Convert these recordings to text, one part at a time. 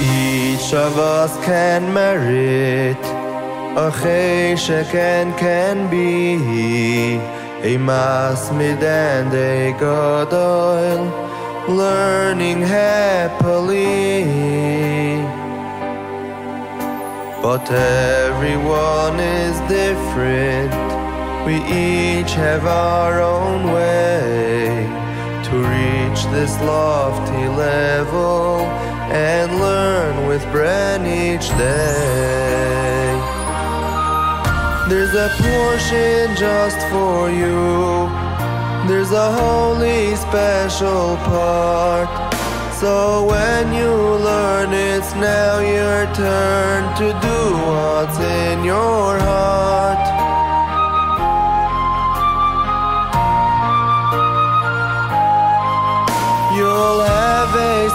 each of us can merit a chesed can can be. A masmid and a gadol learning happily. But everyone is different. We each have our own way to reach this lofty level and learn with Bren each day. There's a portion just for you. There's a holy special part. So when you learn it's now your turn to do what's in your heart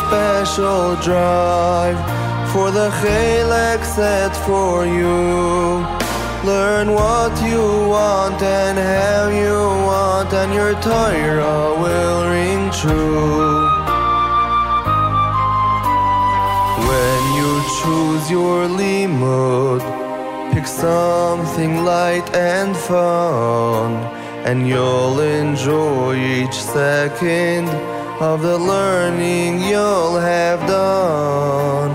special drive for the chelek set for you. Learn what you want and how you want and your Torah will ring true. When you choose your limud pick something light and fun and you'll enjoy each second of the learning you'll have done.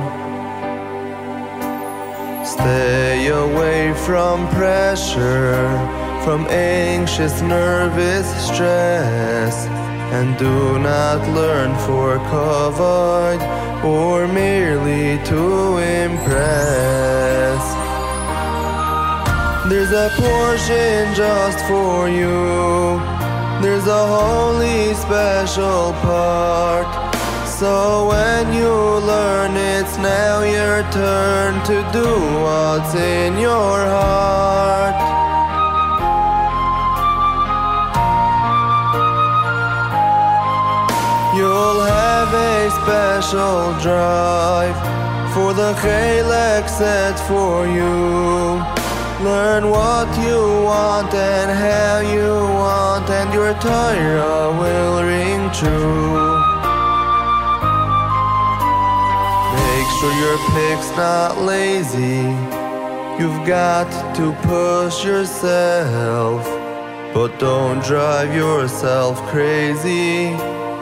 Stay away from pressure from anxious nervous stress and do not learn for kavod or merely to impress. There's a portion just for you there's a holy special part. So when you learn it's now your turn to do what's in your heart. You'll have a special drive for the chelek set for you learn what you want and how you want and your Torah will ring true. Make sure your pick's not lazy. You've got to push yourself. But don't drive yourself crazy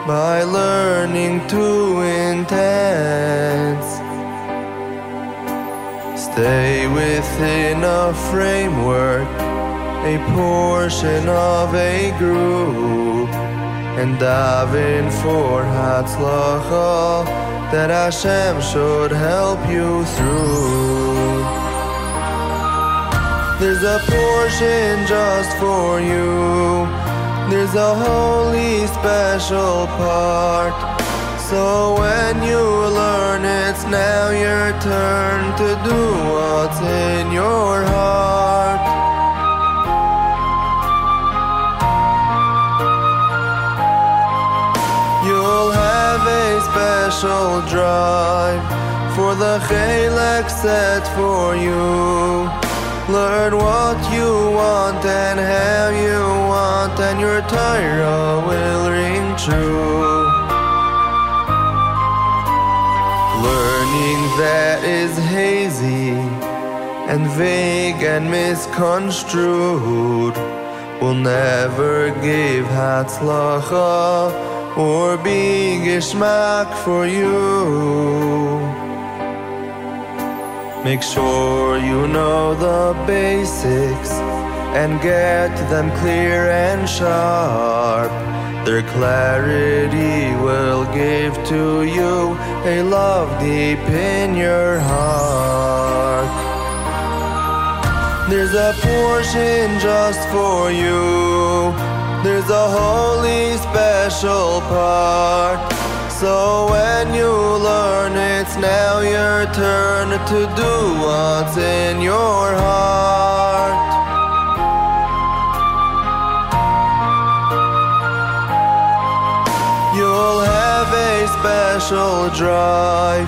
by learning too intense stay within a framework a portion of a group and dive in for hatzlacha that Hashem should help you through. There's a portion just for you. There's a holy special part so when you learn it's now your turn to do what's in your heart. You'll have a special drive for the chelek set for you. Learn what you want and how you want and your Torah will ring true and vague and misconstrued will never give hatzlacha or be gishmak for you. Make sure you know the basics and get them clear and sharp. Their clarity will give to you a love deep in your heart there's a portion just for you. There's a holy special part. So when you learn it's now your turn to do what's in your heart. You'll have a special drive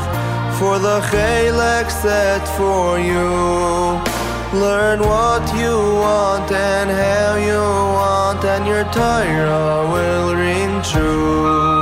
for the chelek set for you learn what you want and how you want and your Torah will ring true